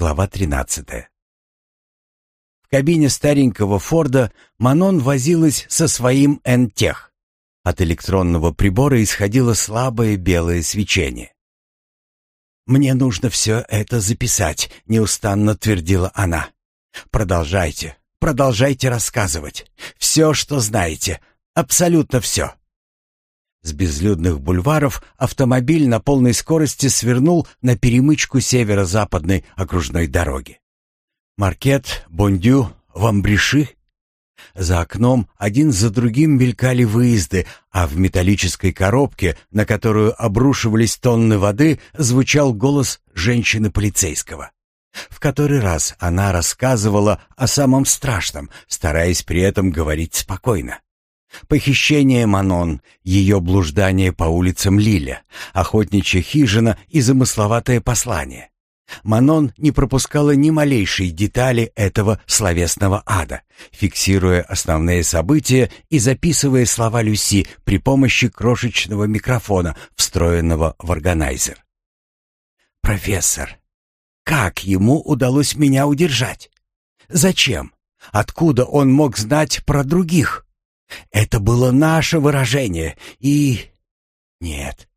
Глава 13. В кабине старенького Форда Манон возилась со своим Энтех. От электронного прибора исходило слабое белое свечение. «Мне нужно все это записать», — неустанно твердила она. «Продолжайте, продолжайте рассказывать. Все, что знаете, абсолютно все». С безлюдных бульваров автомобиль на полной скорости свернул на перемычку северо-западной окружной дороги. Маркет, Бондю, Вамбриши. За окном один за другим мелькали выезды, а в металлической коробке, на которую обрушивались тонны воды, звучал голос женщины-полицейского. В который раз она рассказывала о самом страшном, стараясь при этом говорить спокойно. Похищение Манон, ее блуждание по улицам Лиля, охотничья хижина и замысловатое послание. Манон не пропускала ни малейшей детали этого словесного ада, фиксируя основные события и записывая слова Люси при помощи крошечного микрофона, встроенного в органайзер. «Профессор, как ему удалось меня удержать? Зачем? Откуда он мог знать про других?» Это было наше выражение, и... Нет,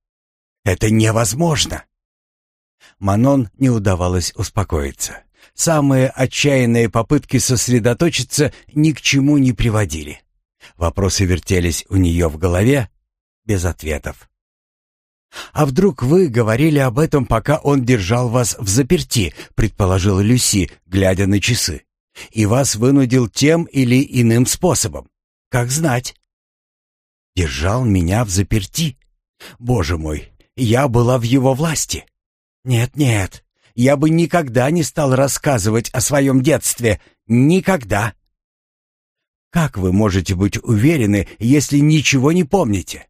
это невозможно. Манон не удавалось успокоиться. Самые отчаянные попытки сосредоточиться ни к чему не приводили. Вопросы вертелись у нее в голове без ответов. «А вдруг вы говорили об этом, пока он держал вас в заперти», предположила Люси, глядя на часы, «и вас вынудил тем или иным способом?» Как знать? Держал меня в заперти. Боже мой, я была в его власти. Нет-нет, я бы никогда не стал рассказывать о своем детстве. Никогда. Как вы можете быть уверены, если ничего не помните?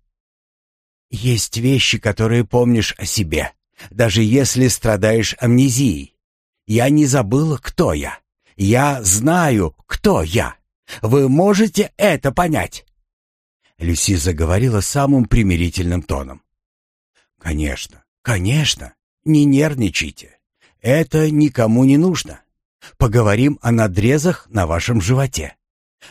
Есть вещи, которые помнишь о себе, даже если страдаешь амнезией. Я не забыла, кто я. Я знаю, кто я. Вы можете это понять?» Люси заговорила самым примирительным тоном. «Конечно, конечно, не нервничайте. Это никому не нужно. Поговорим о надрезах на вашем животе.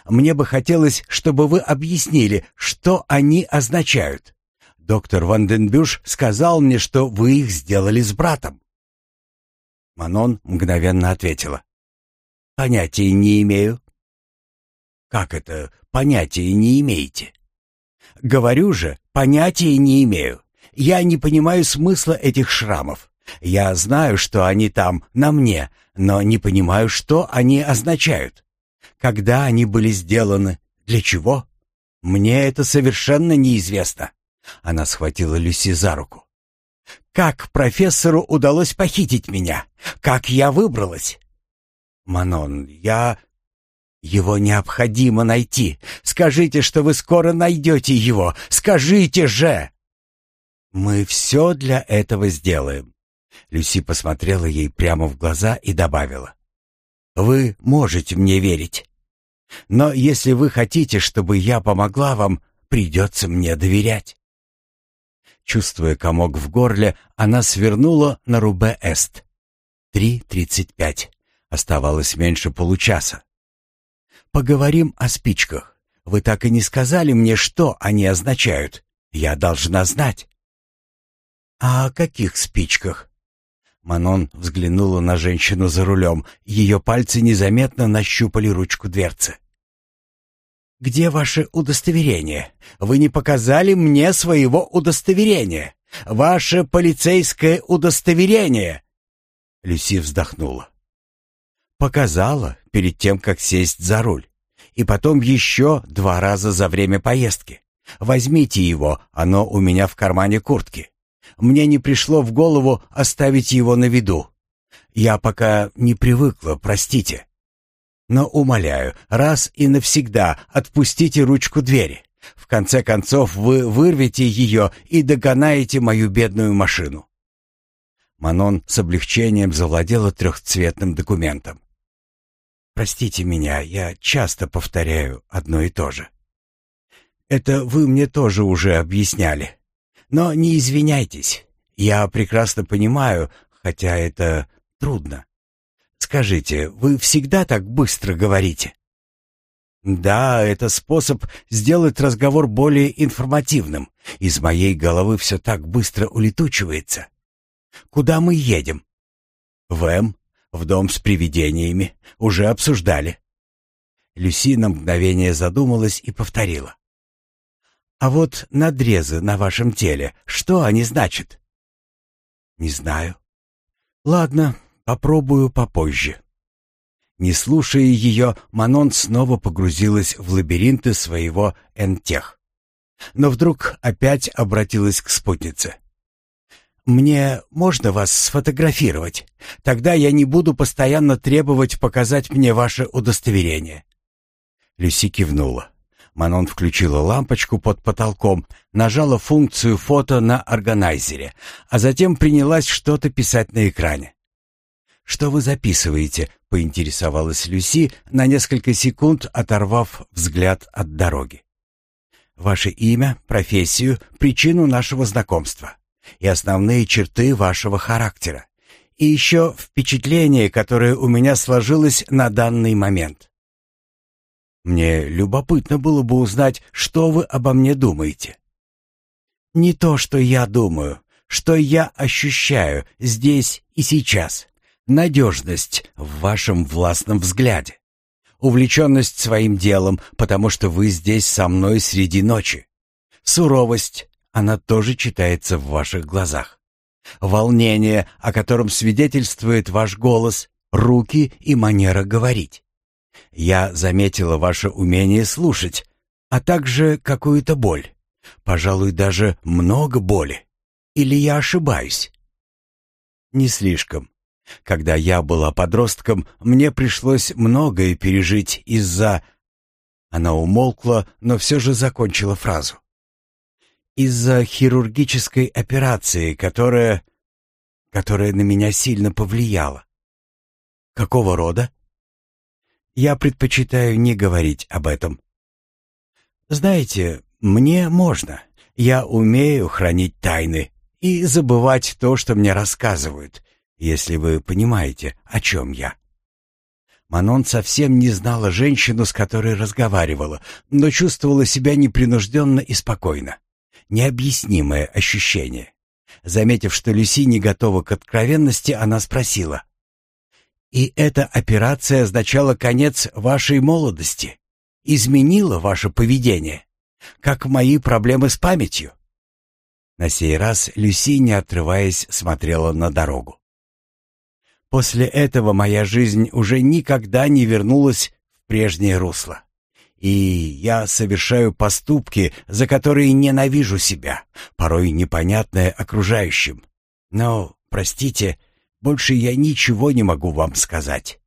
Мне бы хотелось, чтобы вы объяснили, что они означают. Доктор Ванденбюш сказал мне, что вы их сделали с братом». Манон мгновенно ответила. «Понятия не имею. Как это понятия не имеете? Говорю же, понятия не имею. Я не понимаю смысла этих шрамов. Я знаю, что они там, на мне, но не понимаю, что они означают. Когда они были сделаны? Для чего? Мне это совершенно неизвестно. Она схватила Люси за руку. Как профессору удалось похитить меня? Как я выбралась? Манон, я его необходимо найти. Скажите, что вы скоро найдете его. Скажите же!» «Мы все для этого сделаем». Люси посмотрела ей прямо в глаза и добавила. «Вы можете мне верить. Но если вы хотите, чтобы я помогла вам, придется мне доверять». Чувствуя комок в горле, она свернула на Рубе-Эст. Три тридцать пять. Оставалось меньше получаса. Поговорим о спичках. Вы так и не сказали мне, что они означают. Я должна знать. А о каких спичках? Манон взглянула на женщину за рулем. Ее пальцы незаметно нащупали ручку дверцы. «Где ваше удостоверение? Вы не показали мне своего удостоверения. Ваше полицейское удостоверение!» Люси вздохнула. Показала перед тем, как сесть за руль. И потом еще два раза за время поездки. Возьмите его, оно у меня в кармане куртки. Мне не пришло в голову оставить его на виду. Я пока не привыкла, простите. Но умоляю, раз и навсегда отпустите ручку двери. В конце концов, вы вырвете ее и догонаете мою бедную машину. Манон с облегчением завладела трехцветным документом. Простите меня, я часто повторяю одно и то же. Это вы мне тоже уже объясняли. Но не извиняйтесь. Я прекрасно понимаю, хотя это трудно. Скажите, вы всегда так быстро говорите?» «Да, это способ сделать разговор более информативным. Из моей головы все так быстро улетучивается. Куда мы едем?» «В М, в дом с привидениями. Уже обсуждали». Люси на мгновение задумалась и повторила. «А вот надрезы на вашем теле, что они значат?» «Не знаю». «Ладно, попробую попозже». Не слушая ее, Манон снова погрузилась в лабиринты своего энтех. Но вдруг опять обратилась к спутнице. «Мне можно вас сфотографировать? Тогда я не буду постоянно требовать показать мне ваше удостоверение». Люси кивнула. Манон включила лампочку под потолком, нажала функцию фото на органайзере, а затем принялась что-то писать на экране. «Что вы записываете?» — поинтересовалась Люси, на несколько секунд оторвав взгляд от дороги. «Ваше имя, профессию, причину нашего знакомства и основные черты вашего характера. И еще впечатление, которое у меня сложилось на данный момент». Мне любопытно было бы узнать, что вы обо мне думаете. Не то, что я думаю, что я ощущаю здесь и сейчас. Надежность в вашем властном взгляде. Увлеченность своим делом, потому что вы здесь со мной среди ночи. Суровость, она тоже читается в ваших глазах. Волнение, о котором свидетельствует ваш голос, руки и манера говорить. Я заметила ваше умение слушать, а также какую-то боль. Пожалуй, даже много боли. Или я ошибаюсь? Не слишком. Когда я была подростком, мне пришлось многое пережить из-за... Она умолкла, но все же закончила фразу. Из-за хирургической операции, которая... которая на меня сильно повлияла. Какого рода? Я предпочитаю не говорить об этом. Знаете, мне можно. Я умею хранить тайны и забывать то, что мне рассказывают, если вы понимаете, о чем я. Манон совсем не знала женщину, с которой разговаривала, но чувствовала себя непринужденно и спокойно. Необъяснимое ощущение. Заметив, что Люси не готова к откровенности, она спросила. И эта операция означала конец вашей молодости, изменила ваше поведение, как мои проблемы с памятью. На сей раз Люси, не отрываясь, смотрела на дорогу. После этого моя жизнь уже никогда не вернулась в прежнее русло. И я совершаю поступки, за которые ненавижу себя, порой непонятное окружающим. Но, простите, больше я ничего не могу вам сказать.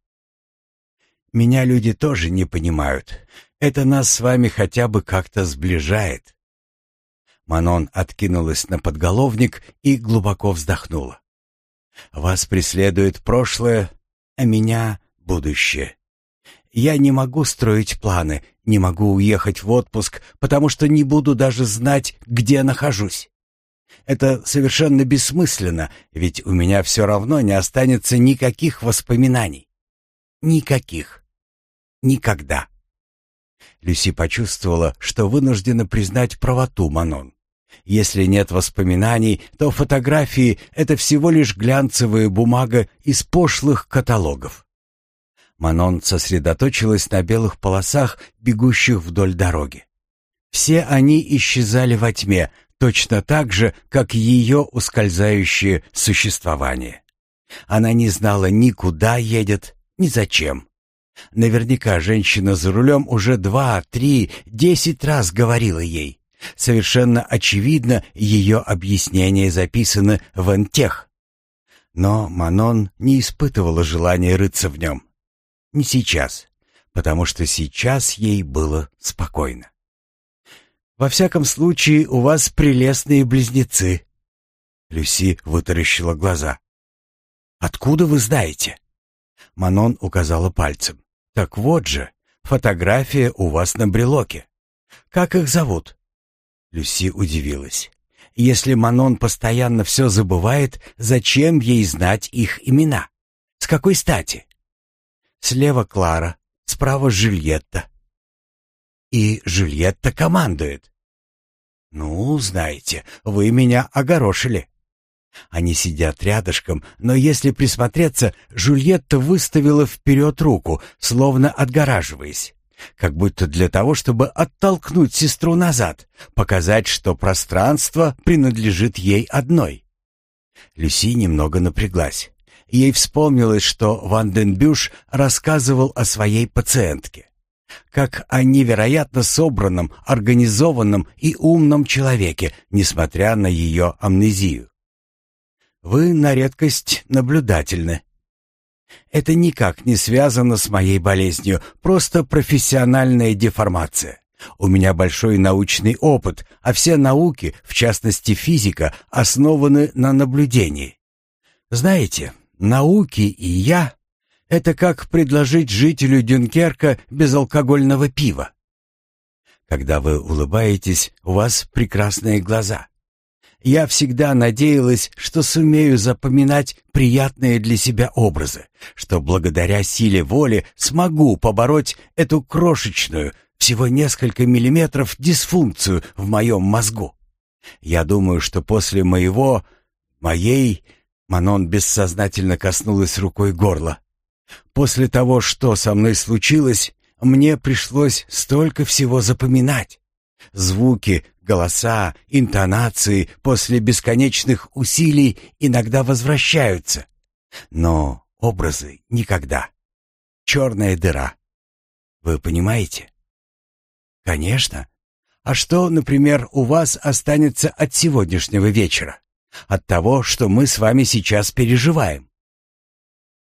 Меня люди тоже не понимают. Это нас с вами хотя бы как-то сближает. Манон откинулась на подголовник и глубоко вздохнула. Вас преследует прошлое, а меня — будущее. Я не могу строить планы, не могу уехать в отпуск, потому что не буду даже знать, где нахожусь. Это совершенно бессмысленно, ведь у меня все равно не останется никаких воспоминаний. Никаких. Никогда. Люси почувствовала, что вынуждена признать правоту Манон. Если нет воспоминаний, то фотографии — это всего лишь глянцевая бумага из пошлых каталогов. Манон сосредоточилась на белых полосах, бегущих вдоль дороги. Все они исчезали во тьме, точно так же, как ее ускользающее существование. Она не знала ни куда едет, ни зачем. Наверняка женщина за рулем уже два, три, десять раз говорила ей. Совершенно очевидно, ее объяснения записаны в Энтех. Но Манон не испытывала желания рыться в нем. Не сейчас, потому что сейчас ей было спокойно. Во всяком случае, у вас прелестные близнецы. Люси вытаращила глаза. Откуда вы знаете? Манон указала пальцем. Так вот же, фотография у вас на брелоке. Как их зовут? Люси удивилась. Если Манон постоянно все забывает, зачем ей знать их имена? С какой стати? Слева Клара, справа Жюльетта. И Жюльетта командует. Ну, знаете, вы меня огорошили. Они сидят рядышком, но если присмотреться, Жюльетта выставила вперед руку, словно отгораживаясь. Как будто для того, чтобы оттолкнуть сестру назад, показать, что пространство принадлежит ей одной. Люси немного напряглась. Ей вспомнилось, что Ванденбюш рассказывал о своей пациентке. Как о невероятно собранном, организованном и умном человеке, несмотря на ее амнезию. Вы на редкость наблюдательны. Это никак не связано с моей болезнью, просто профессиональная деформация. У меня большой научный опыт, а все науки, в частности физика, основаны на наблюдении. Знаете, науки и я — это как предложить жителю Дюнкерка безалкогольного пива. Когда вы улыбаетесь, у вас прекрасные глаза. Я всегда надеялась, что сумею запоминать приятные для себя образы, что благодаря силе воли смогу побороть эту крошечную, всего несколько миллиметров дисфункцию в моем мозгу. Я думаю, что после моего, моей, Манон бессознательно коснулась рукой горла. После того, что со мной случилось, мне пришлось столько всего запоминать. Звуки, голоса, интонации после бесконечных усилий иногда возвращаются. Но образы никогда. Черная дыра. Вы понимаете? Конечно. А что, например, у вас останется от сегодняшнего вечера? От того, что мы с вами сейчас переживаем?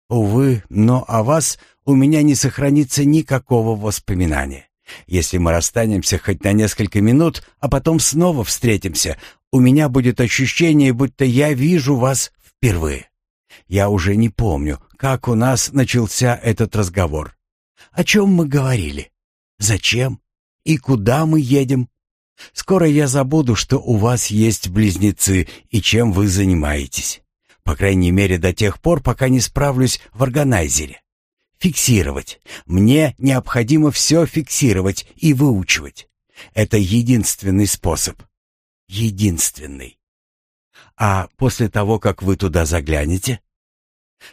Увы, но о вас у меня не сохранится никакого воспоминания. Если мы расстанемся хоть на несколько минут, а потом снова встретимся, у меня будет ощущение, будто я вижу вас впервые. Я уже не помню, как у нас начался этот разговор. О чем мы говорили? Зачем? И куда мы едем? Скоро я забуду, что у вас есть близнецы и чем вы занимаетесь. По крайней мере, до тех пор, пока не справлюсь в органайзере фиксировать. Мне необходимо все фиксировать и выучивать. Это единственный способ. Единственный. А после того, как вы туда заглянете?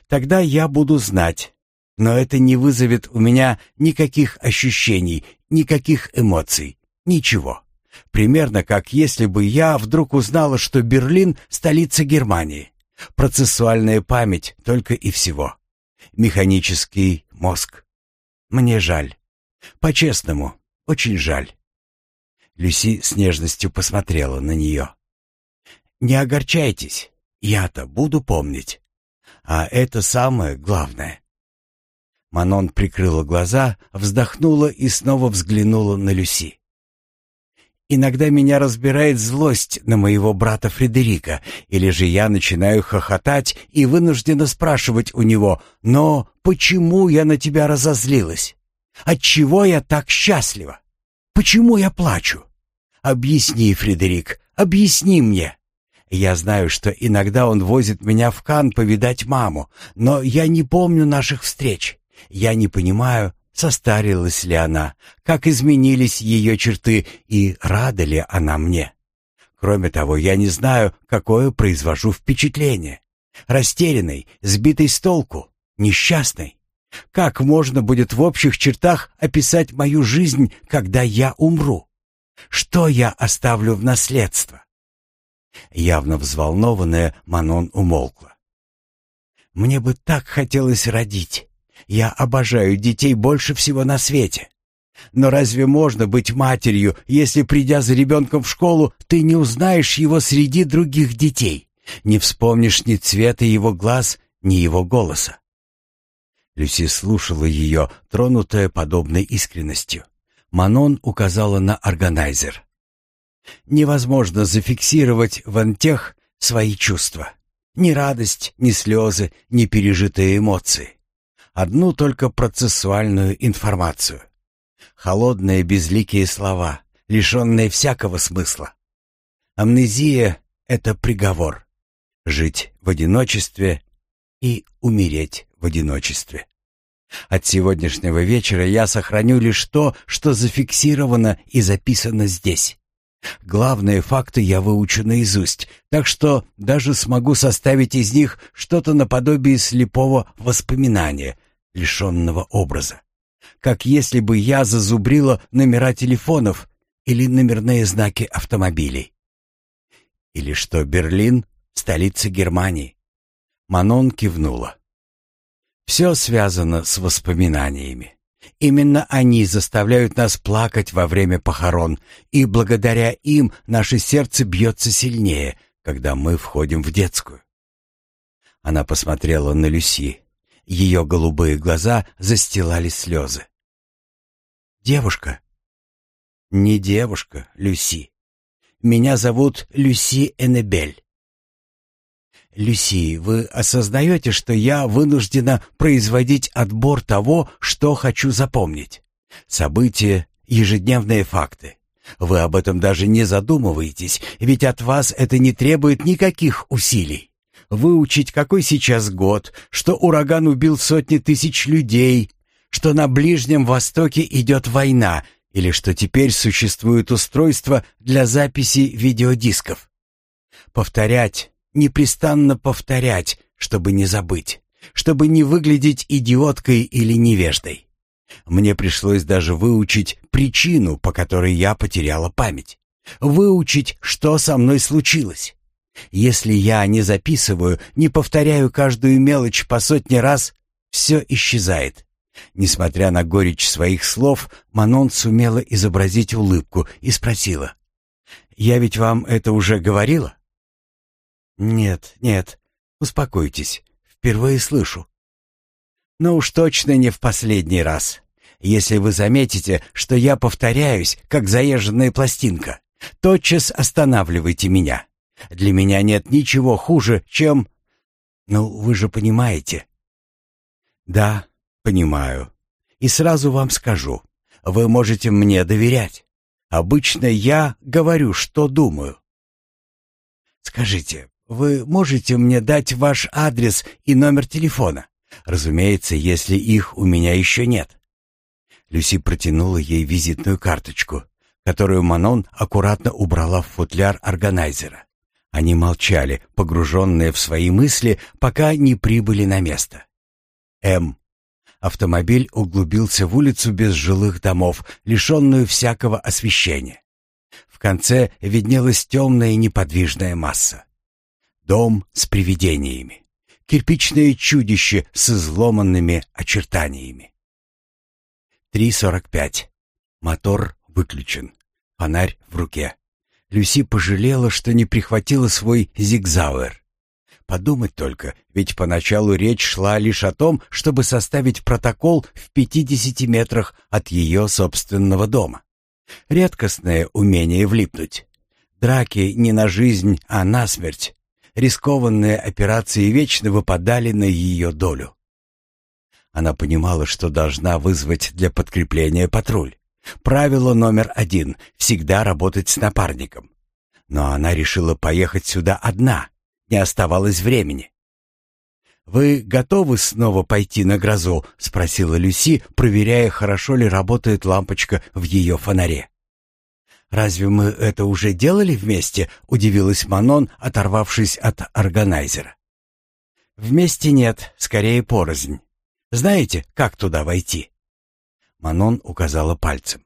Тогда я буду знать. Но это не вызовет у меня никаких ощущений, никаких эмоций, ничего. Примерно как если бы я вдруг узнала, что Берлин — столица Германии. Процессуальная память только и всего механический мозг. Мне жаль. По-честному, очень жаль. Люси с нежностью посмотрела на нее. «Не огорчайтесь, я-то буду помнить. А это самое главное». Манон прикрыла глаза, вздохнула и снова взглянула на Люси. Иногда меня разбирает злость на моего брата Фредерика, или же я начинаю хохотать и вынуждена спрашивать у него, «Но почему я на тебя разозлилась? Отчего я так счастлива? Почему я плачу? Объясни, Фредерик, объясни мне». Я знаю, что иногда он возит меня в Кан повидать маму, но я не помню наших встреч. Я не понимаю, Состарилась ли она? Как изменились ее черты? И рада ли она мне? Кроме того, я не знаю, какое произвожу впечатление. Растерянный, сбитый с толку, несчастный. Как можно будет в общих чертах описать мою жизнь, когда я умру? Что я оставлю в наследство? Явно взволнованная, Манон умолкла. Мне бы так хотелось родить. Я обожаю детей больше всего на свете. Но разве можно быть матерью, если, придя за ребенком в школу, ты не узнаешь его среди других детей, не вспомнишь ни цвета его глаз, ни его голоса? Люси слушала ее, тронутая подобной искренностью. Манон указала на органайзер. Невозможно зафиксировать в антех свои чувства. Ни радость, ни слезы, ни пережитые эмоции одну только процессуальную информацию. Холодные безликие слова, лишенные всякого смысла. Амнезия — это приговор. Жить в одиночестве и умереть в одиночестве. От сегодняшнего вечера я сохраню лишь то, что зафиксировано и записано здесь. Главные факты я выучу наизусть, так что даже смогу составить из них что-то наподобие слепого воспоминания, лишенного образа. Как если бы я зазубрила номера телефонов или номерные знаки автомобилей. Или что Берлин — столица Германии. Манон кивнула. Все связано с воспоминаниями. Именно они заставляют нас плакать во время похорон, и благодаря им наше сердце бьется сильнее, когда мы входим в детскую. Она посмотрела на Люси. Ее голубые глаза застилали слезы. «Девушка?» «Не девушка, Люси. Меня зовут Люси Эннебель. «Люси, вы осознаете, что я вынуждена производить отбор того, что хочу запомнить? События, ежедневные факты. Вы об этом даже не задумываетесь, ведь от вас это не требует никаких усилий. Выучить, какой сейчас год, что ураган убил сотни тысяч людей, что на Ближнем Востоке идет война или что теперь существует устройство для записи видеодисков. Повторять, непрестанно повторять, чтобы не забыть, чтобы не выглядеть идиоткой или невеждой. Мне пришлось даже выучить причину, по которой я потеряла память. Выучить, что со мной случилось. Если я не записываю, не повторяю каждую мелочь по сотне раз, все исчезает. Несмотря на горечь своих слов, Манон сумела изобразить улыбку и спросила. «Я ведь вам это уже говорила?» «Нет, нет, успокойтесь, впервые слышу». «Но уж точно не в последний раз. Если вы заметите, что я повторяюсь, как заезженная пластинка, тотчас останавливайте меня. Для меня нет ничего хуже, чем... Ну, вы же понимаете». «Да, понимаю. И сразу вам скажу, вы можете мне доверять. Обычно я говорю, что думаю». «Скажите, вы можете мне дать ваш адрес и номер телефона? Разумеется, если их у меня еще нет. Люси протянула ей визитную карточку, которую Манон аккуратно убрала в футляр органайзера. Они молчали, погруженные в свои мысли, пока не прибыли на место. М. Автомобиль углубился в улицу без жилых домов, лишенную всякого освещения. В конце виднелась темная неподвижная масса. Дом с привидениями. Кирпичное чудище с изломанными очертаниями. 3.45. Мотор выключен. Фонарь в руке. Люси пожалела, что не прихватила свой зигзауэр. Подумать только, ведь поначалу речь шла лишь о том, чтобы составить протокол в 50 метрах от ее собственного дома. Редкостное умение влипнуть. Драки не на жизнь, а на смерть рискованные операции вечно выпадали на ее долю. Она понимала, что должна вызвать для подкрепления патруль. Правило номер один — всегда работать с напарником. Но она решила поехать сюда одна, не оставалось времени. «Вы готовы снова пойти на грозу?» — спросила Люси, проверяя, хорошо ли работает лампочка в ее фонаре. «Разве мы это уже делали вместе?» — удивилась Манон, оторвавшись от органайзера. «Вместе нет, скорее порознь. Знаете, как туда войти?» Манон указала пальцем.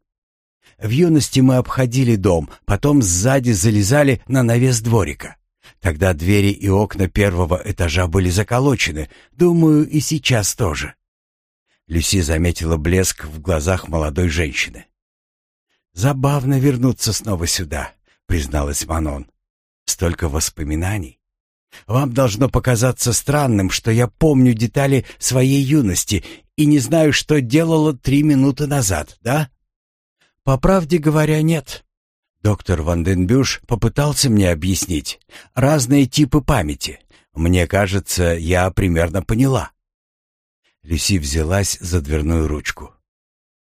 «В юности мы обходили дом, потом сзади залезали на навес дворика. Тогда двери и окна первого этажа были заколочены, думаю, и сейчас тоже». Люси заметила блеск в глазах молодой женщины. «Забавно вернуться снова сюда», — призналась Манон. «Столько воспоминаний. Вам должно показаться странным, что я помню детали своей юности и не знаю, что делала три минуты назад, да?» «По правде говоря, нет». Доктор Ванденбюш попытался мне объяснить. Разные типы памяти. Мне кажется, я примерно поняла. Люси взялась за дверную ручку.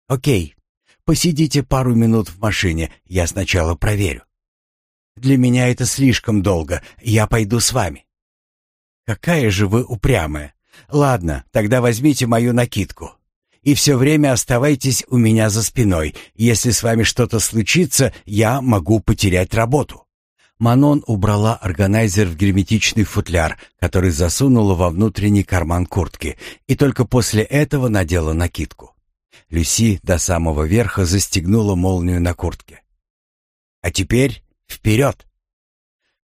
«Окей, Посидите пару минут в машине, я сначала проверю. Для меня это слишком долго, я пойду с вами. Какая же вы упрямая. Ладно, тогда возьмите мою накидку. И все время оставайтесь у меня за спиной. Если с вами что-то случится, я могу потерять работу». Манон убрала органайзер в герметичный футляр, который засунула во внутренний карман куртки, и только после этого надела накидку. Люси до самого верха застегнула молнию на куртке. «А теперь вперед!»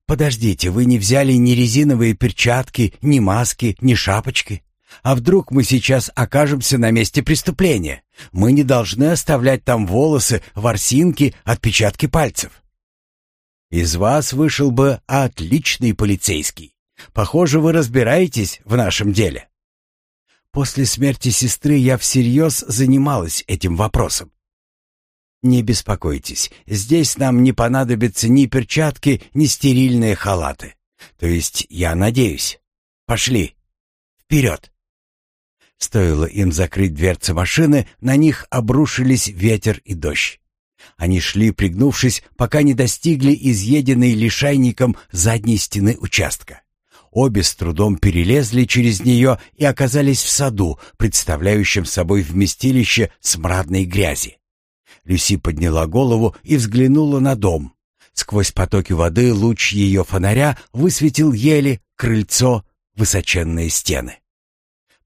«Подождите, вы не взяли ни резиновые перчатки, ни маски, ни шапочки? А вдруг мы сейчас окажемся на месте преступления? Мы не должны оставлять там волосы, ворсинки, отпечатки пальцев». «Из вас вышел бы отличный полицейский. Похоже, вы разбираетесь в нашем деле». После смерти сестры я всерьез занималась этим вопросом. «Не беспокойтесь, здесь нам не понадобятся ни перчатки, ни стерильные халаты. То есть, я надеюсь. Пошли. Вперед!» Стоило им закрыть дверцы машины, на них обрушились ветер и дождь. Они шли, пригнувшись, пока не достигли изъеденной лишайником задней стены участка. Обе с трудом перелезли через нее и оказались в саду, представляющем собой вместилище смрадной грязи. Люси подняла голову и взглянула на дом. Сквозь потоки воды луч ее фонаря высветил ели, крыльцо, высоченные стены.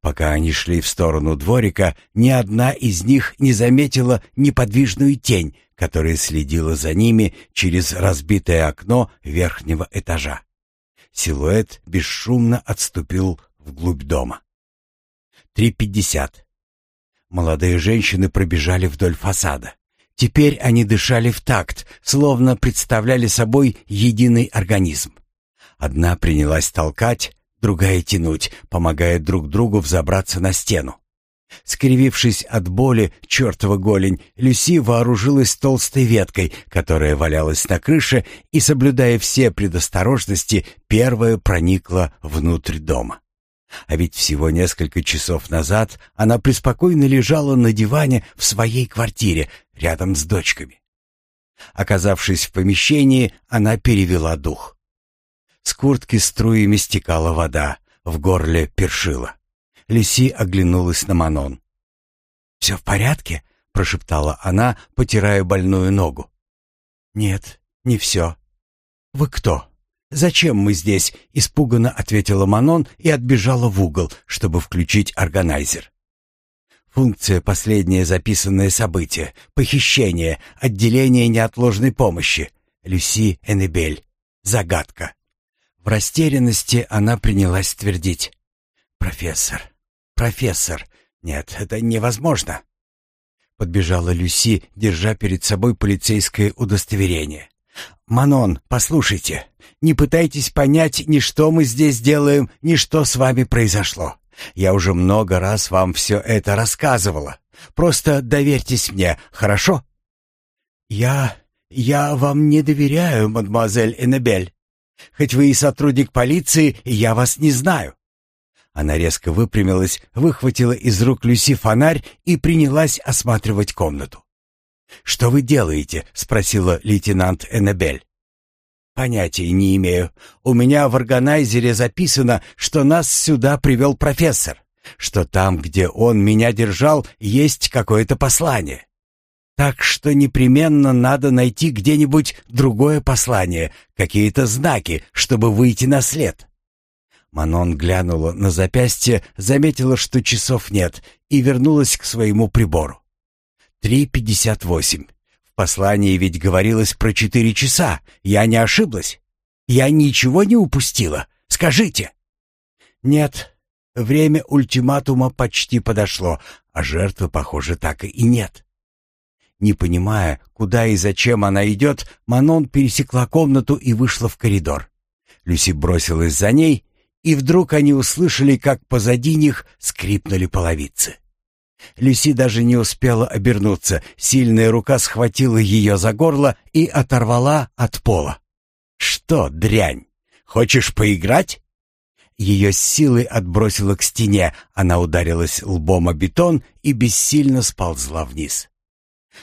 Пока они шли в сторону дворика, ни одна из них не заметила неподвижную тень, которая следила за ними через разбитое окно верхнего этажа. Силуэт бесшумно отступил вглубь дома. Три пятьдесят. Молодые женщины пробежали вдоль фасада. Теперь они дышали в такт, словно представляли собой единый организм. Одна принялась толкать, другая тянуть, помогая друг другу взобраться на стену. Скривившись от боли, чертова голень, Люси вооружилась толстой веткой, которая валялась на крыше, и, соблюдая все предосторожности, первая проникла внутрь дома. А ведь всего несколько часов назад она преспокойно лежала на диване в своей квартире рядом с дочками. Оказавшись в помещении, она перевела дух. С куртки струями стекала вода, в горле першила. Лиси оглянулась на Манон. «Все в порядке?» — прошептала она, потирая больную ногу. «Нет, не все. Вы кто?» «Зачем мы здесь?» — испуганно ответила Манон и отбежала в угол, чтобы включить органайзер. Функция «Последнее записанное событие», «Похищение», «Отделение неотложной помощи», Люси Эннебель. Загадка. В растерянности она принялась твердить. «Профессор, профессор, нет, это невозможно». Подбежала Люси, держа перед собой полицейское удостоверение. «Манон, послушайте, не пытайтесь понять ни что мы здесь делаем, ни что с вами произошло. Я уже много раз вам все это рассказывала. Просто доверьтесь мне, хорошо?» «Я... я вам не доверяю, мадемуазель Эннебель. Хоть вы и сотрудник полиции, я вас не знаю». Она резко выпрямилась, выхватила из рук Люси фонарь и принялась осматривать комнату. «Что вы делаете?» — спросила лейтенант Эннебель. «Понятия не имею. У меня в органайзере записано, что нас сюда привел профессор, что там, где он меня держал, есть какое-то послание. Так что непременно надо найти где-нибудь другое послание, какие-то знаки, чтобы выйти на след». Манон глянула на запястье, заметила, что часов нет, и вернулась к своему прибору. Три пятьдесят восемь. В послании ведь говорилось про четыре часа. Я не ошиблась? Я ничего не упустила? Скажите. Нет. Время ультиматума почти подошло, а жертвы, похоже, так и нет. Не понимая, куда и зачем она идет, Манон пересекла комнату и вышла в коридор. Люси бросилась за ней, и вдруг они услышали, как позади них скрипнули половицы. Люси даже не успела обернуться. Сильная рука схватила ее за горло и оторвала от пола. «Что, дрянь, хочешь поиграть?» Ее силой отбросило к стене, она ударилась лбом о бетон и бессильно сползла вниз.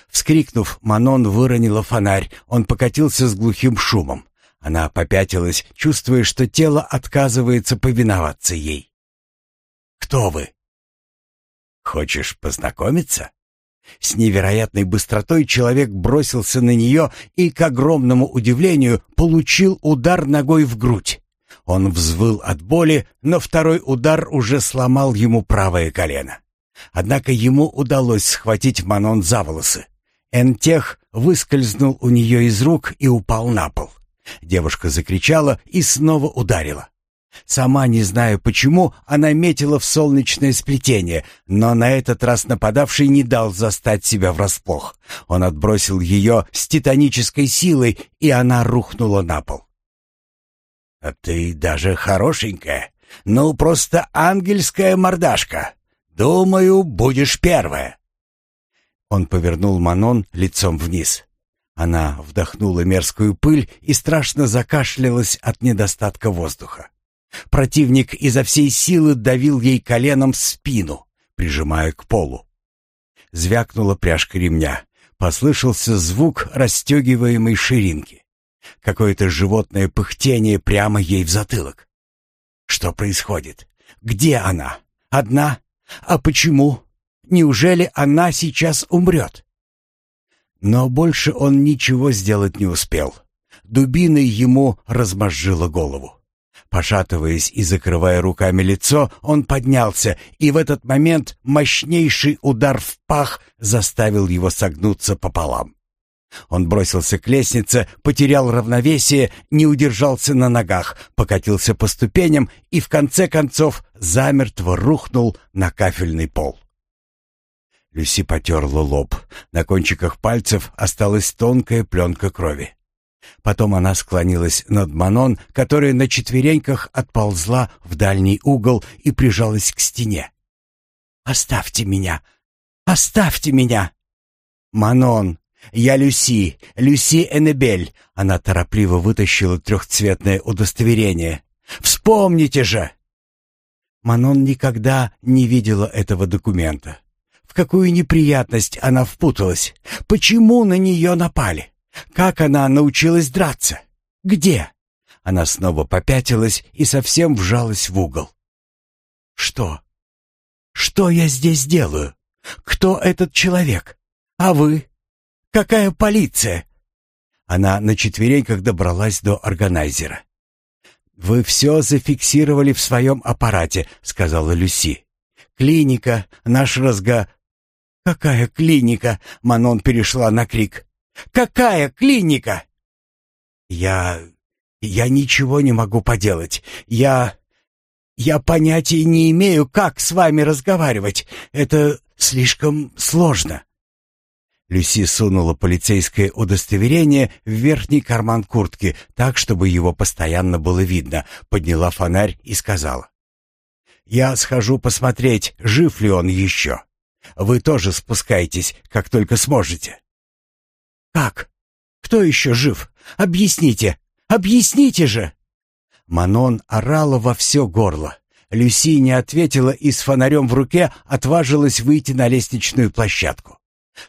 Вскрикнув, Манон выронила фонарь, он покатился с глухим шумом. Она попятилась, чувствуя, что тело отказывается повиноваться ей. «Кто вы?» Хочешь познакомиться?» С невероятной быстротой человек бросился на нее и, к огромному удивлению, получил удар ногой в грудь. Он взвыл от боли, но второй удар уже сломал ему правое колено. Однако ему удалось схватить Манон за волосы. Энтех выскользнул у нее из рук и упал на пол. Девушка закричала и снова ударила. Сама не зная почему, она метила в солнечное сплетение, но на этот раз нападавший не дал застать себя врасплох. Он отбросил ее с титанической силой, и она рухнула на пол. «А ты даже хорошенькая. Ну, просто ангельская мордашка. Думаю, будешь первая». Он повернул Манон лицом вниз. Она вдохнула мерзкую пыль и страшно закашлялась от недостатка воздуха. Противник изо всей силы давил ей коленом спину, прижимая к полу. Звякнула пряжка ремня. Послышался звук расстегиваемой ширинки. Какое-то животное пыхтение прямо ей в затылок. Что происходит? Где она? Одна? А почему? Неужели она сейчас умрет? Но больше он ничего сделать не успел. Дубиной ему размозжило голову. Пошатываясь и закрывая руками лицо, он поднялся, и в этот момент мощнейший удар в пах заставил его согнуться пополам. Он бросился к лестнице, потерял равновесие, не удержался на ногах, покатился по ступеням и в конце концов замертво рухнул на кафельный пол. Люси потерла лоб. На кончиках пальцев осталась тонкая пленка крови. Потом она склонилась над Манон, которая на четвереньках отползла в дальний угол и прижалась к стене. «Оставьте меня! Оставьте меня!» «Манон! Я Люси! Люси Эннебель!» Она торопливо вытащила трехцветное удостоверение. «Вспомните же!» Манон никогда не видела этого документа. В какую неприятность она впуталась? Почему на нее напали? Как она научилась драться? Где? Она снова попятилась и совсем вжалась в угол. Что? Что я здесь делаю? Кто этот человек? А вы? Какая полиция? Она на четвереньках добралась до органайзера. «Вы все зафиксировали в своем аппарате», — сказала Люси. «Клиника, наш разга...» «Какая клиника?» — Манон перешла на крик. Какая клиника?» «Я... я ничего не могу поделать. Я... я понятия не имею, как с вами разговаривать. Это слишком сложно». Люси сунула полицейское удостоверение в верхний карман куртки, так, чтобы его постоянно было видно, подняла фонарь и сказала. «Я схожу посмотреть, жив ли он еще. Вы тоже спускайтесь, как только сможете». «Как? Кто еще жив? Объясните! Объясните же!» Манон орала во все горло. Люси не ответила и с фонарем в руке отважилась выйти на лестничную площадку.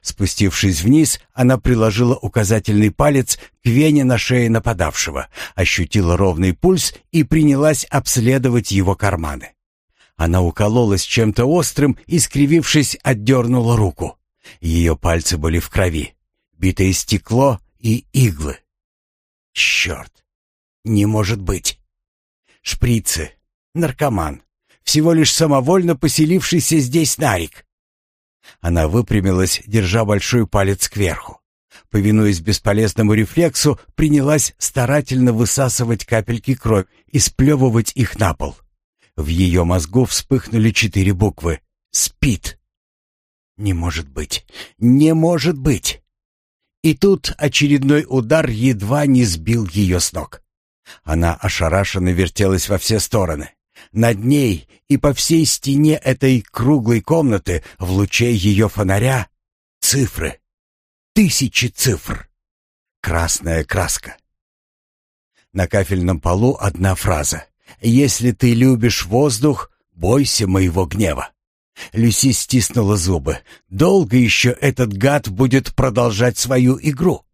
Спустившись вниз, она приложила указательный палец к вене на шее нападавшего, ощутила ровный пульс и принялась обследовать его карманы. Она укололась чем-то острым и, скривившись, отдернула руку. Ее пальцы были в крови битое стекло и иглы. Черт! Не может быть! Шприцы, наркоман, всего лишь самовольно поселившийся здесь нарик. Она выпрямилась, держа большой палец кверху. Повинуясь бесполезному рефлексу, принялась старательно высасывать капельки крови и сплевывать их на пол. В ее мозгу вспыхнули четыре буквы. «Спит». «Не может быть! Не может быть!» И тут очередной удар едва не сбил ее с ног. Она ошарашенно вертелась во все стороны. Над ней и по всей стене этой круглой комнаты в луче ее фонаря цифры. Тысячи цифр. Красная краска. На кафельном полу одна фраза. «Если ты любишь воздух, бойся моего гнева». Люси стиснула зубы. Долго еще этот гад будет продолжать свою игру.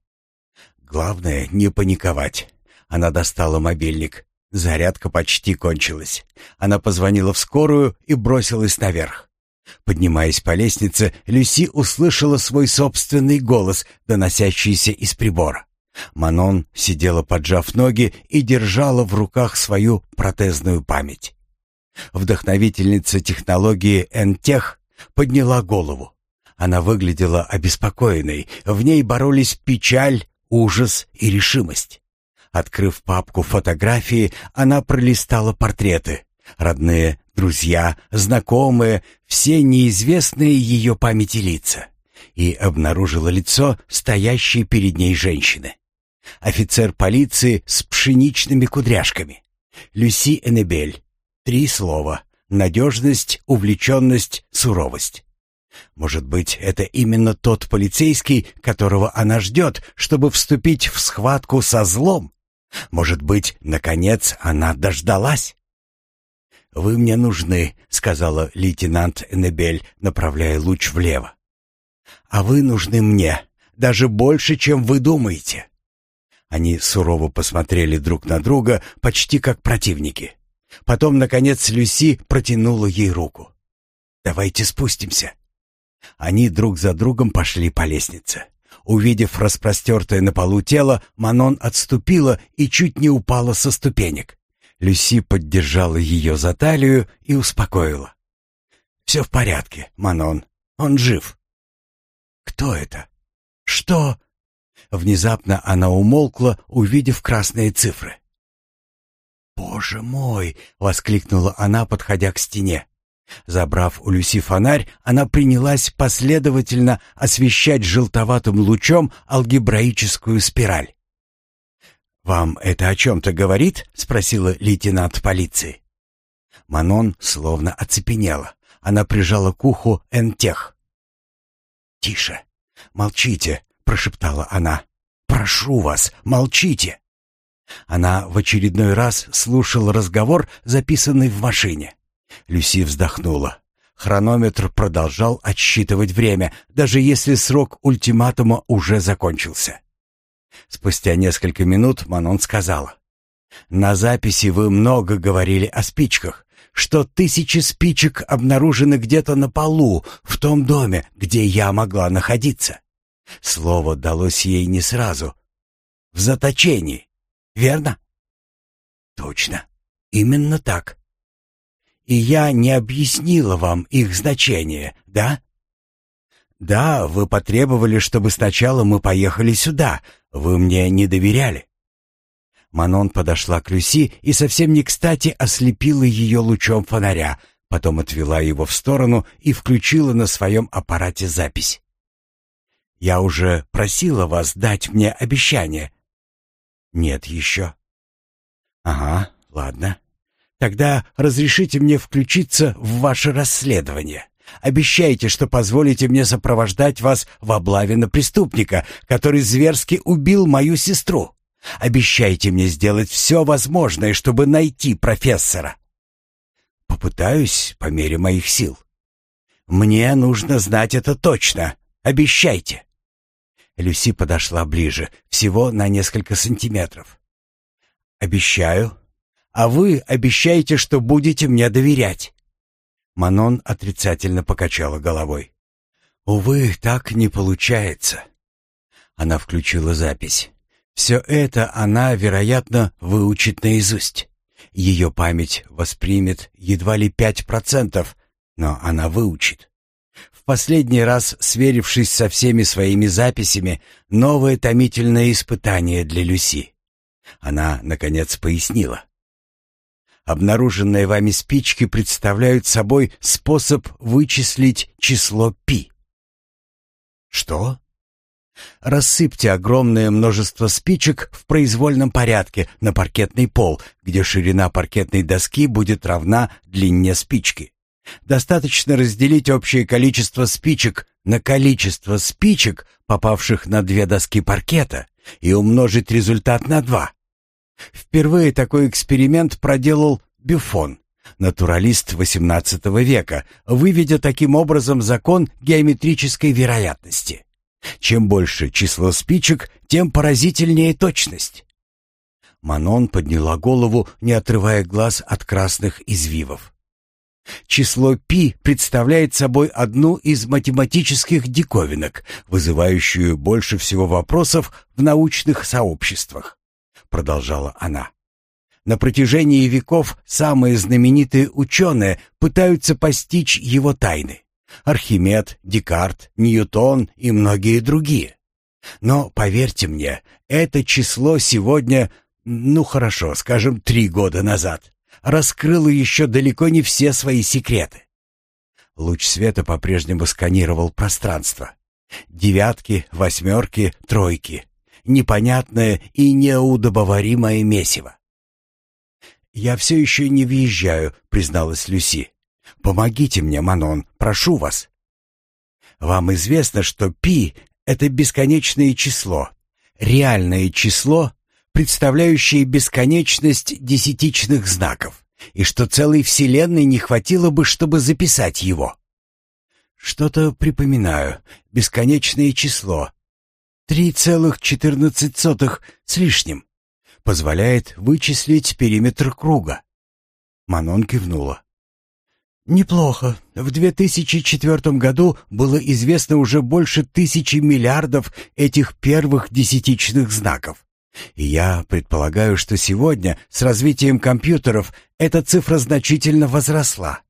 Главное не паниковать. Она достала мобильник. Зарядка почти кончилась. Она позвонила в скорую и бросилась наверх. Поднимаясь по лестнице, Люси услышала свой собственный голос, доносящийся из прибора. Манон сидела поджав ноги и держала в руках свою протезную память. Вдохновительница технологии Энтех подняла голову. Она выглядела обеспокоенной, в ней боролись печаль, ужас и решимость. Открыв папку фотографии, она пролистала портреты. Родные, друзья, знакомые, все неизвестные ее памяти лица. И обнаружила лицо стоящей перед ней женщины. Офицер полиции с пшеничными кудряшками. Люси Эннебель. Три слова. Надежность, увлеченность, суровость. Может быть, это именно тот полицейский, которого она ждет, чтобы вступить в схватку со злом? Может быть, наконец она дождалась? «Вы мне нужны», — сказала лейтенант Эннебель, направляя луч влево. «А вы нужны мне, даже больше, чем вы думаете». Они сурово посмотрели друг на друга, почти как противники. Потом, наконец, Люси протянула ей руку. «Давайте спустимся». Они друг за другом пошли по лестнице. Увидев распростертое на полу тело, Манон отступила и чуть не упала со ступенек. Люси поддержала ее за талию и успокоила. «Все в порядке, Манон. Он жив». «Кто это? Что?» Внезапно она умолкла, увидев красные цифры. «Боже мой!» — воскликнула она, подходя к стене. Забрав у Люси фонарь, она принялась последовательно освещать желтоватым лучом алгебраическую спираль. «Вам это о чем-то говорит?» — спросила лейтенант полиции. Манон словно оцепенела. Она прижала к уху Энтех. «Тише! Молчите!» — прошептала она. «Прошу вас, молчите!» Она в очередной раз слушала разговор, записанный в машине. Люси вздохнула. Хронометр продолжал отсчитывать время, даже если срок ультиматума уже закончился. Спустя несколько минут Манон сказала. «На записи вы много говорили о спичках, что тысячи спичек обнаружены где-то на полу, в том доме, где я могла находиться. Слово далось ей не сразу. В заточении, верно?» «Точно, именно так. И я не объяснила вам их значение, да? Да, вы потребовали, чтобы сначала мы поехали сюда. Вы мне не доверяли. Манон подошла к Люси и совсем не кстати ослепила ее лучом фонаря, потом отвела его в сторону и включила на своем аппарате запись. «Я уже просила вас дать мне обещание». «Нет еще». «Ага, ладно. Тогда разрешите мне включиться в ваше расследование. Обещайте, что позволите мне сопровождать вас в облаве на преступника, который зверски убил мою сестру. Обещайте мне сделать все возможное, чтобы найти профессора. Попытаюсь по мере моих сил. Мне нужно знать это точно. Обещайте. Люси подошла ближе, всего на несколько сантиметров. Обещаю, а вы обещаете, что будете мне доверять». Манон отрицательно покачала головой. «Увы, так не получается». Она включила запись. Все это она, вероятно, выучит наизусть. Ее память воспримет едва ли пять процентов, но она выучит. Последний раз, сверившись со всеми своими записями, новое томительное испытание для Люси. Она, наконец, пояснила. Обнаруженные вами спички представляют собой способ вычислить число π. Что? Рассыпьте огромное множество спичек в произвольном порядке на паркетный пол, где ширина паркетной доски будет равна длине спички. Достаточно разделить общее количество спичек на количество спичек, попавших на две доски паркета, и умножить результат на два. Впервые такой эксперимент проделал Бюфон, натуралист XVIII века, выведя таким образом закон геометрической вероятности. Чем больше число спичек, тем поразительнее точность. Манон подняла голову, не отрывая глаз от красных извивов. Число π представляет собой одну из математических диковинок, вызывающую больше всего вопросов в научных сообществах, продолжала она. На протяжении веков самые знаменитые ученые пытаются постичь его тайны. Архимед, Декарт, Ньютон и многие другие. Но поверьте мне, это число сегодня, ну хорошо, скажем, три года назад, раскрыло еще далеко не все свои секреты. Луч света по-прежнему сканировал пространство. Девятки, восьмерки, тройки. Непонятное и неудобоваримое месиво. «Я все еще не въезжаю», — призналась Люси. «Помогите мне, Манон, прошу вас». «Вам известно, что пи — это бесконечное число, реальное число, представляющее бесконечность десятичных знаков, и что целой Вселенной не хватило бы, чтобы записать его». «Что-то припоминаю. Бесконечное число. Три целых четырнадцать сотых с лишним позволяет вычислить периметр круга. Манон кивнула. Неплохо. В 2004 году было известно уже больше тысячи миллиардов этих первых десятичных знаков. Я предполагаю, что сегодня с развитием компьютеров эта цифра значительно возросла.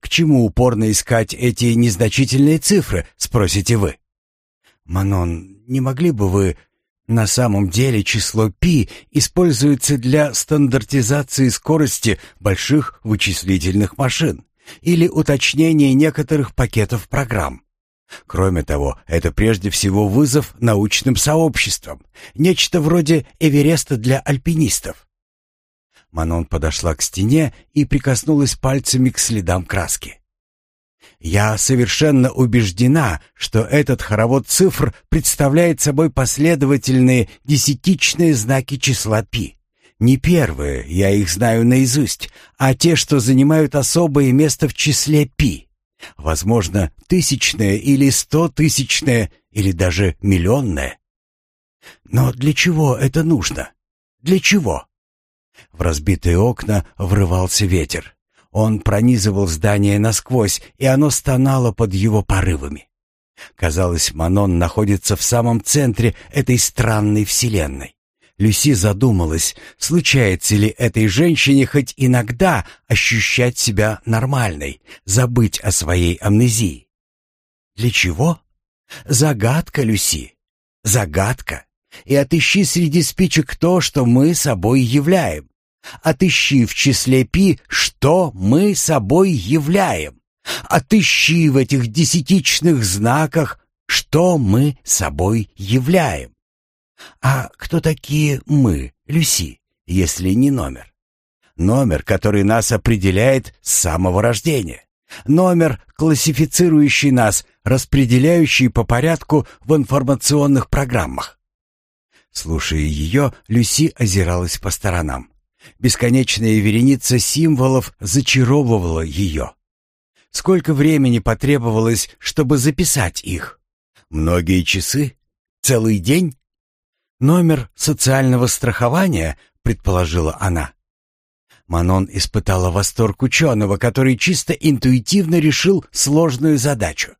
К чему упорно искать эти незначительные цифры, спросите вы? Манон, не могли бы вы на самом деле число π используется для стандартизации скорости больших вычислительных машин или уточнения некоторых пакетов программ. Кроме того, это прежде всего вызов научным сообществам, нечто вроде Эвереста для альпинистов. Манон подошла к стене и прикоснулась пальцами к следам краски. Я совершенно убеждена, что этот хоровод цифр представляет собой последовательные десятичные знаки числа π. Не первые, я их знаю наизусть, а те, что занимают особое место в числе π. Возможно, тысячное или стотысячное, или даже миллионное. Но для чего это нужно? Для чего? В разбитые окна врывался ветер. Он пронизывал здание насквозь, и оно стонало под его порывами. Казалось, Манон находится в самом центре этой странной вселенной. Люси задумалась, случается ли этой женщине хоть иногда ощущать себя нормальной, забыть о своей амнезии. Для чего? Загадка, Люси. Загадка. И отыщи среди спичек то, что мы собой являем. Отыщи в числе пи, что мы собой являем. Отыщи в этих десятичных знаках, что мы собой являем. А кто такие мы, Люси, если не номер? Номер, который нас определяет с самого рождения. Номер, классифицирующий нас, распределяющий по порядку в информационных программах. Слушая ее, Люси озиралась по сторонам. Бесконечная вереница символов зачаровывала ее. Сколько времени потребовалось, чтобы записать их? Многие часы? Целый день? Номер социального страхования, предположила она. Манон испытала восторг ученого, который чисто интуитивно решил сложную задачу.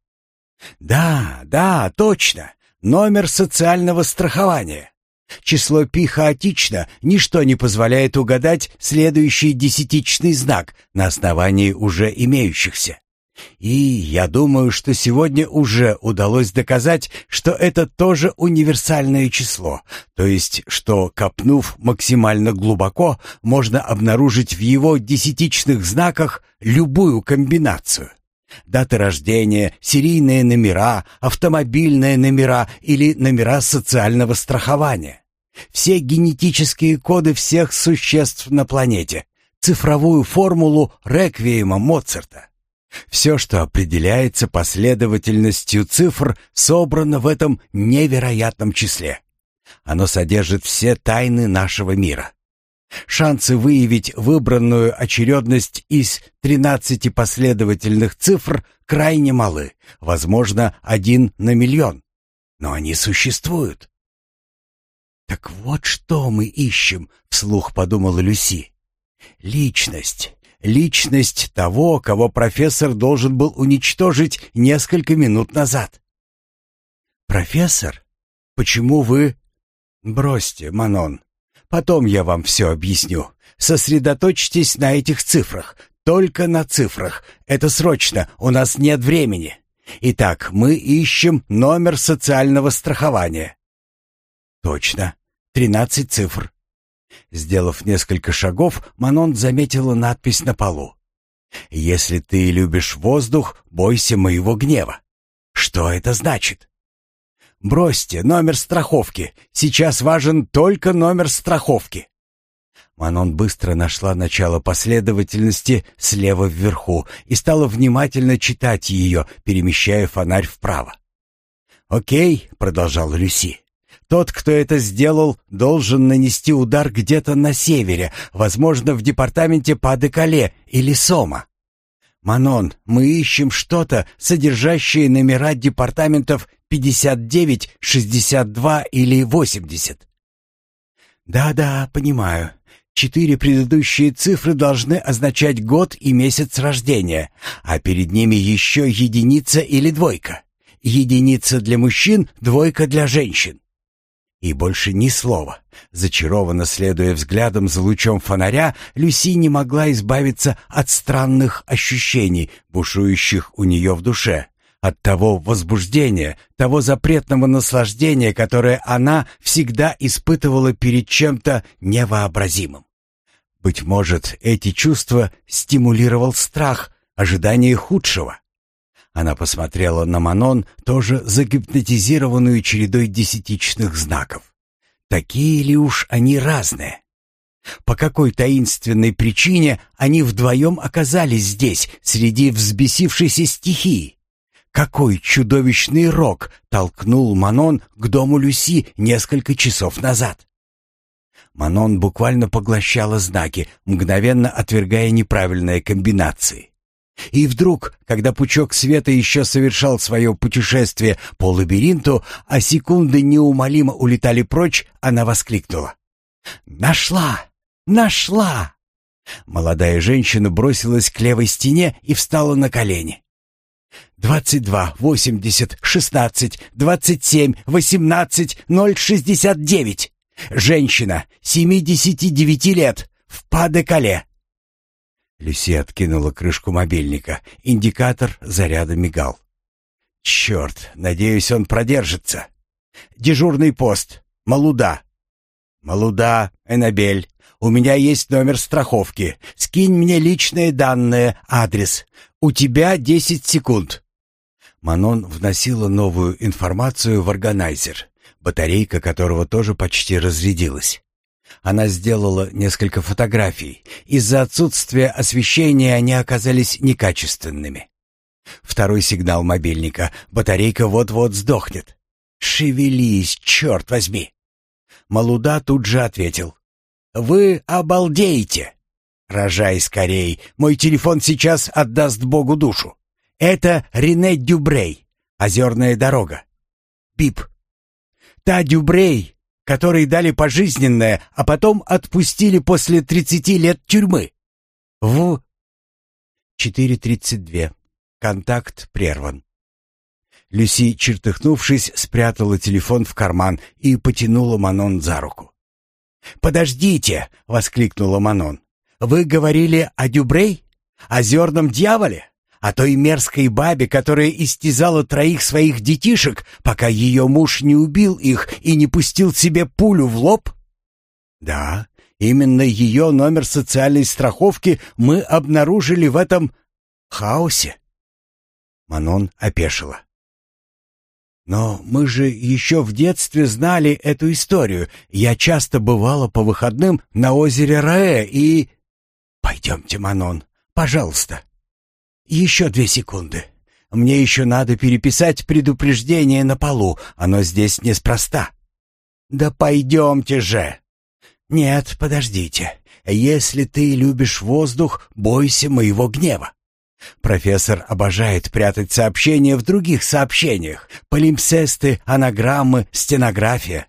«Да, да, точно. Номер социального страхования. Число пи хаотично, ничто не позволяет угадать следующий десятичный знак на основании уже имеющихся. И я думаю, что сегодня уже удалось доказать, что это тоже универсальное число, то есть, что, копнув максимально глубоко, можно обнаружить в его десятичных знаках любую комбинацию. Даты рождения, серийные номера, автомобильные номера или номера социального страхования все генетические коды всех существ на планете, цифровую формулу реквиема Моцарта. Все, что определяется последовательностью цифр, собрано в этом невероятном числе. Оно содержит все тайны нашего мира. Шансы выявить выбранную очередность из 13 последовательных цифр крайне малы, возможно, один на миллион. Но они существуют. «Так вот что мы ищем», — вслух подумала Люси. «Личность, Личность того, кого профессор должен был уничтожить несколько минут назад. «Профессор? Почему вы...» «Бросьте, Манон. Потом я вам все объясню. Сосредоточьтесь на этих цифрах. Только на цифрах. Это срочно, у нас нет времени. Итак, мы ищем номер социального страхования. Точно. Тринадцать цифр. Сделав несколько шагов, Манон заметила надпись на полу. «Если ты любишь воздух, бойся моего гнева». Что это значит? «Бросьте номер страховки. Сейчас важен только номер страховки». Манон быстро нашла начало последовательности слева вверху и стала внимательно читать ее, перемещая фонарь вправо. «Окей», — продолжал Люси. «Тот, кто это сделал, должен нанести удар где-то на севере, возможно, в департаменте Па-де-Кале или Сома. Манон, мы ищем что-то, содержащее номера департаментов 59, 62 или 80. Да-да, понимаю. Четыре предыдущие цифры должны означать год и месяц рождения, а перед ними еще единица или двойка. Единица для мужчин, двойка для женщин. И больше ни слова. Зачарованно следуя взглядом за лучом фонаря, Люси не могла избавиться от странных ощущений, бушующих у нее в душе, от того возбуждения, того запретного наслаждения, которое она всегда испытывала перед чем-то невообразимым. Быть может, эти чувства стимулировал страх, ожидание худшего. Она посмотрела на Манон, тоже загипнотизированную чередой десятичных знаков. Такие ли уж они разные? По какой таинственной причине они вдвоем оказались здесь, среди взбесившейся стихии? Какой чудовищный рок толкнул Манон к дому Люси несколько часов назад? Манон буквально поглощала знаки, мгновенно отвергая неправильные комбинации. И вдруг, когда пучок света еще совершал свое путешествие по лабиринту, а секунды неумолимо улетали прочь, она воскликнула. «Нашла! Нашла!» Молодая женщина бросилась к левой стене и встала на колени. «Двадцать два, восемьдесят, шестнадцать, двадцать семь, восемнадцать, ноль шестьдесят девять. Женщина, семидесяти девяти лет, в Паде-Кале». Люси откинула крышку мобильника. Индикатор заряда мигал. «Черт, надеюсь, он продержится. Дежурный пост. Малуда». «Малуда, Энабель, у меня есть номер страховки. Скинь мне личные данные, адрес. У тебя десять секунд». Манон вносила новую информацию в органайзер, батарейка которого тоже почти разрядилась. Она сделала несколько фотографий. Из-за отсутствия освещения они оказались некачественными. Второй сигнал мобильника. Батарейка вот-вот сдохнет. «Шевелись, черт возьми!» Малуда тут же ответил. «Вы обалдеете!» «Рожай скорей, мой телефон сейчас отдаст Богу душу. Это Рене Дюбрей, Озерная дорога. Пип. Та Дюбрей, которой дали пожизненное, а потом отпустили после тридцати лет тюрьмы. В 4.32. Контакт прерван. Люси, чертыхнувшись, спрятала телефон в карман и потянула Манон за руку. «Подождите!» — воскликнула Манон. Вы говорили о Дюбрей? О зерном дьяволе? О той мерзкой бабе, которая истязала троих своих детишек, пока ее муж не убил их и не пустил себе пулю в лоб? Да, именно ее номер социальной страховки мы обнаружили в этом хаосе. Манон опешила. Но мы же еще в детстве знали эту историю. Я часто бывала по выходным на озере Раэ и... «Пойдемте, Манон, пожалуйста». «Еще две секунды. Мне еще надо переписать предупреждение на полу. Оно здесь неспроста». «Да пойдемте же!» «Нет, подождите. Если ты любишь воздух, бойся моего гнева». Профессор обожает прятать сообщения в других сообщениях. Полимпсесты, анаграммы, стенография.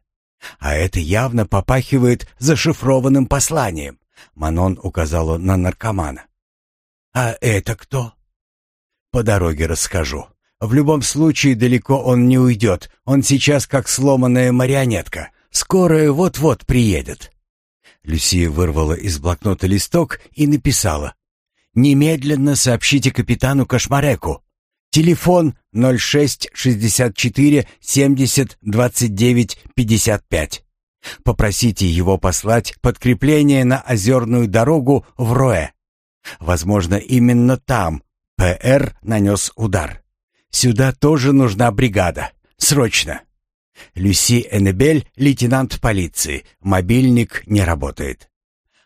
А это явно попахивает зашифрованным посланием. Манон указала на наркомана. «А это кто?» «По дороге расскажу. В любом случае далеко он не уйдет. Он сейчас как сломанная марионетка. Скорая вот-вот приедет». Люсия вырвала из блокнота листок и написала. «Немедленно сообщите капитану Кошмареку. Телефон 0664 70 29 55. Попросите его послать подкрепление на озерную дорогу в Роэ. Возможно, именно там ПР нанес удар. Сюда тоже нужна бригада. Срочно. Люси Эннебель, лейтенант полиции. Мобильник не работает.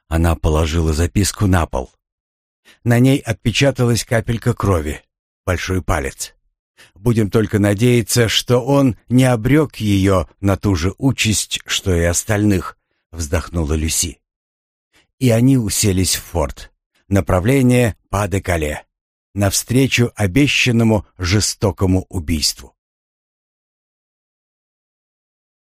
Она положила записку на пол. На ней отпечаталась капелька крови. Большой палец. Будем только надеяться, что он не обрек ее на ту же участь, что и остальных, вздохнула Люси. И они уселись в форт. Направление Па-де-Кале. Навстречу обещанному жестокому убийству.